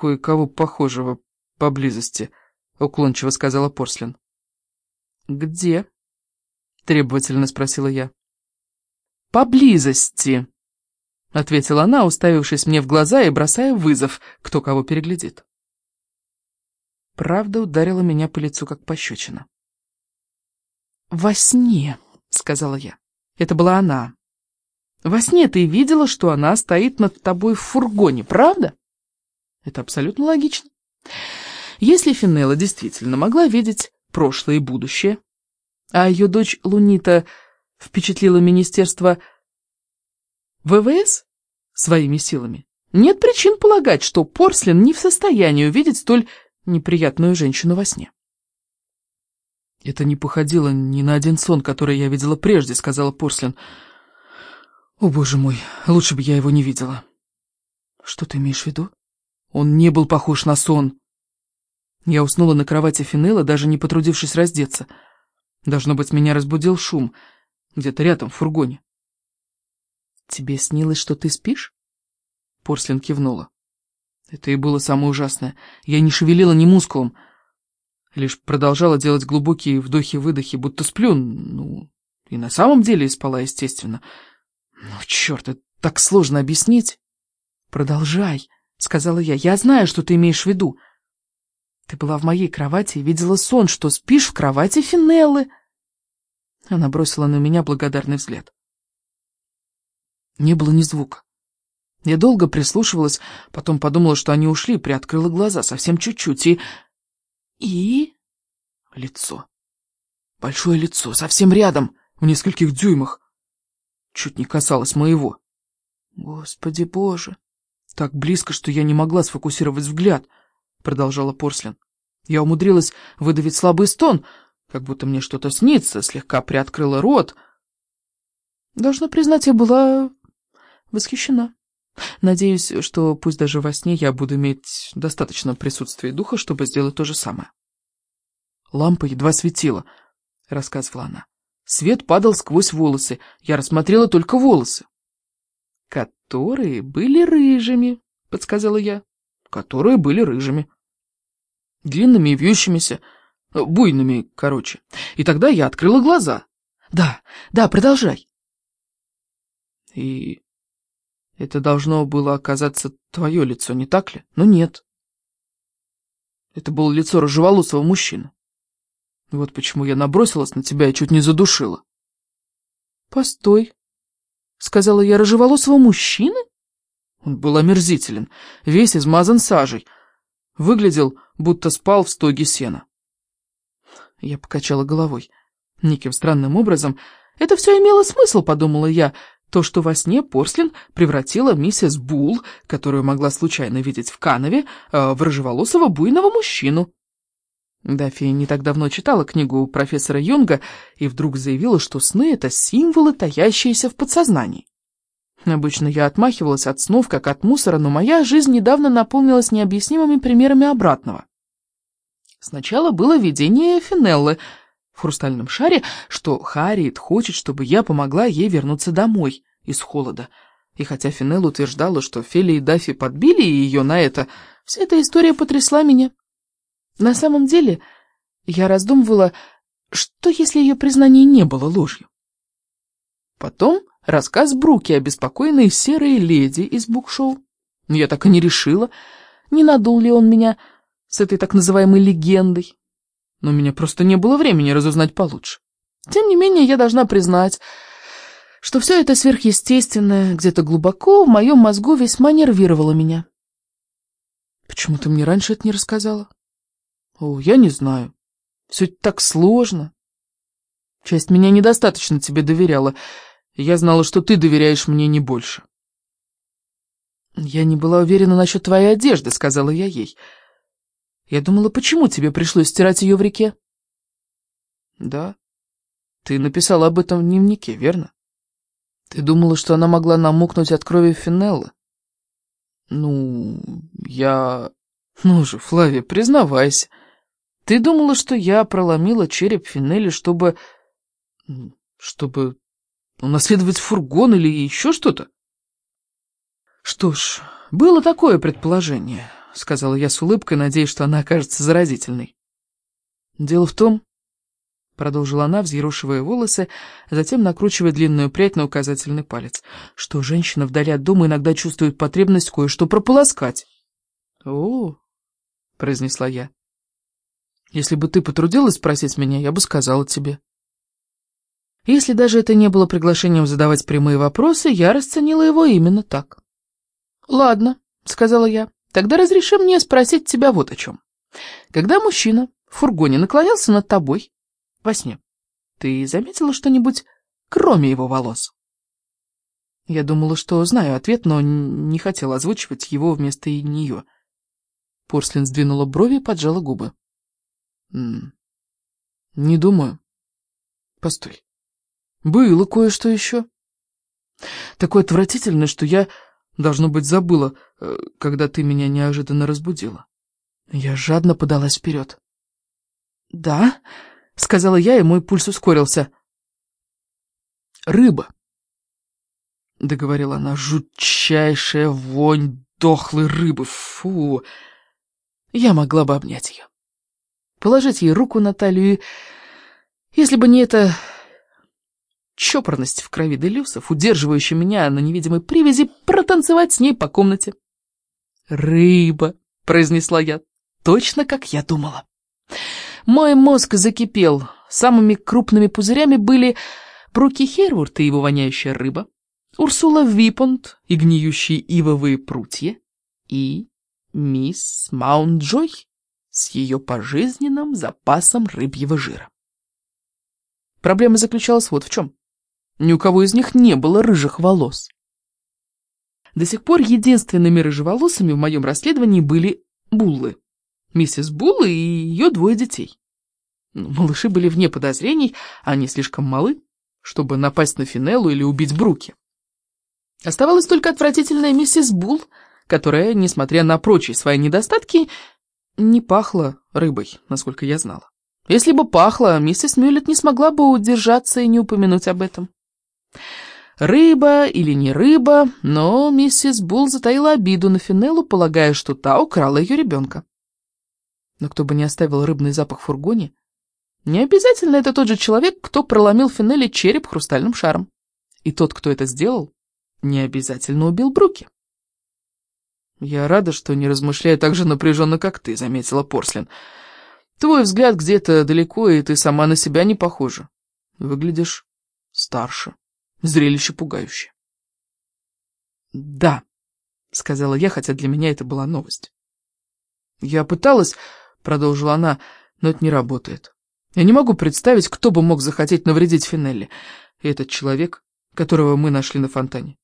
кое-кого похожего поблизости», — уклончиво сказала Порслин. «Где?» — требовательно спросила я. «Поблизости», — ответила она, уставившись мне в глаза и бросая вызов, кто кого переглядит. Правда ударила меня по лицу, как пощечина. «Во сне», — сказала я. «Это была она. Во сне ты видела, что она стоит над тобой в фургоне, правда?» Это абсолютно логично. Если Финелла действительно могла видеть прошлое и будущее, а ее дочь Лунита впечатлила министерство ВВС своими силами, нет причин полагать, что Порслин не в состоянии увидеть столь неприятную женщину во сне. «Это не походило ни на один сон, который я видела прежде», — сказала Порслин. «О, боже мой, лучше бы я его не видела». «Что ты имеешь в виду?» Он не был похож на сон. Я уснула на кровати Финелла, даже не потрудившись раздеться. Должно быть, меня разбудил шум, где-то рядом, в фургоне. «Тебе снилось, что ты спишь?» Порслин кивнула. Это и было самое ужасное. Я не шевелила ни мускулом, лишь продолжала делать глубокие вдохи-выдохи, будто сплю, ну, и на самом деле спала, естественно. Ну, черт, это так сложно объяснить. Продолжай сказала я. «Я знаю, что ты имеешь в виду. Ты была в моей кровати и видела сон, что спишь в кровати Финеллы». Она бросила на меня благодарный взгляд. Не было ни звука. Я долго прислушивалась, потом подумала, что они ушли, приоткрыла глаза, совсем чуть-чуть, и... И... Лицо. Большое лицо, совсем рядом, в нескольких дюймах. Чуть не касалось моего. Господи боже, «Так близко, что я не могла сфокусировать взгляд», — продолжала Порслин. Я умудрилась выдавить слабый стон, как будто мне что-то снится, слегка приоткрыла рот. Должна признать, я была восхищена. Надеюсь, что пусть даже во сне я буду иметь достаточно присутствия духа, чтобы сделать то же самое. Лампа едва светила, — рассказывала она. Свет падал сквозь волосы, я рассмотрела только волосы которые были рыжими, — подсказала я. Которые были рыжими. Длинными и вьющимися, буйными, короче. И тогда я открыла глаза. Да, да, продолжай. И это должно было оказаться твое лицо, не так ли? Но нет. Это было лицо рыжеволосого мужчины. Вот почему я набросилась на тебя и чуть не задушила. Постой, сказала я, рыжеволосого мужчины? Он был омерзителен, весь измазан сажей. Выглядел, будто спал в стоге сена. Я покачала головой. Неким странным образом это все имело смысл, подумала я. То, что во сне Порслин превратила миссис Бул, которую могла случайно видеть в Канове, э, в рыжеволосого буйного мужчину. Дафи не так давно читала книгу профессора Юнга и вдруг заявила, что сны — это символы, таящиеся в подсознании. Обычно я отмахивалась от снов, как от мусора, но моя жизнь недавно наполнилась необъяснимыми примерами обратного. Сначала было видение Финеллы в хрустальном шаре, что Харриет хочет, чтобы я помогла ей вернуться домой из холода. И хотя Финелла утверждала, что Фели и Даффи подбили ее на это, вся эта история потрясла меня. На самом деле, я раздумывала, что если ее признание не было ложью. Потом рассказ Бруки беспокойной серой леди из букшоу. Я так и не решила, не надул ли он меня с этой так называемой легендой. Но у меня просто не было времени разузнать получше. Тем не менее, я должна признать, что все это сверхъестественное где-то глубоко в моем мозгу весьма нервировало меня. Почему ты мне раньше это не рассказала? О, я не знаю. Все так сложно. Часть меня недостаточно тебе доверяла. Я знала, что ты доверяешь мне не больше. Я не была уверена насчет твоей одежды, сказала я ей. Я думала, почему тебе пришлось стирать ее в реке? Да. Ты написала об этом в дневнике, верно? Ты думала, что она могла намокнуть от крови Финеллы? Ну, я... Ну же, Флавия, признавайся. Ты думала, что я проломила череп Финели, чтобы... чтобы унаследовать фургон или еще что-то? Что ж, было такое предположение. — сказала я с улыбкой, надеясь, что она окажется заразительной. «Дело в том, продолжила она, взъерошивая волосы, затем накручивая длинную прядь на указательный палец, что женщина вдали от дома иногда чувствует потребность кое-что прополоскать. «О, — произнесла я, — если бы ты потрудилась спросить меня, я бы сказала тебе». Если даже это не было приглашением задавать прямые вопросы, я расценила его именно так. «Ладно», — сказала я, — «тогда разреши мне спросить тебя вот о чем. Когда мужчина в фургоне наклонялся над тобой, во сне. Ты заметила что-нибудь, кроме его волос? Я думала, что знаю ответ, но не хотела озвучивать его вместо нее. Порслин сдвинула брови и поджала губы. Не думаю. Постой. Было кое-что еще. Такое отвратительное, что я, должно быть, забыла, э, когда ты меня неожиданно разбудила. Я жадно подалась вперед. «Да?» — сказала я, и мой пульс ускорился. «Рыба», — договорила она, — «жутчайшая вонь дохлой рыбы, фу!» Я могла бы обнять ее, положить ей руку на талию, если бы не эта чопорность в крови Делюсов, удерживающая меня на невидимой привязи, протанцевать с ней по комнате. «Рыба», — произнесла я, — точно как я думала. Мой мозг закипел. Самыми крупными пузырями были Бруки Хервурд и его воняющая рыба, Урсула Випонт и гниющие ивовые прутья, и мисс Маунт-Джой с ее пожизненным запасом рыбьего жира. Проблема заключалась вот в чем. Ни у кого из них не было рыжих волос. До сих пор единственными рыжеволосыми в моем расследовании были буллы миссис Булл и ее двое детей. Малыши были вне подозрений, они слишком малы, чтобы напасть на Финеллу или убить Бруки. Оставалась только отвратительная миссис Булл, которая, несмотря на прочие свои недостатки, не пахла рыбой, насколько я знала. Если бы пахла, миссис Мюллет не смогла бы удержаться и не упомянуть об этом. Рыба или не рыба, но миссис Булл затаила обиду на Финеллу, полагая, что та украла ее ребенка. Но кто бы не оставил рыбный запах в фургоне, не обязательно это тот же человек, кто проломил Финелли череп хрустальным шаром. И тот, кто это сделал, не обязательно убил Бруки. «Я рада, что не размышляю так же напряженно, как ты», — заметила Порслин. «Твой взгляд где-то далеко, и ты сама на себя не похожа. Выглядишь старше, зрелище пугающее». «Да», — сказала я, хотя для меня это была новость. Я пыталась — продолжила она, — но это не работает. Я не могу представить, кто бы мог захотеть навредить Финелли. Этот человек, которого мы нашли на фонтане.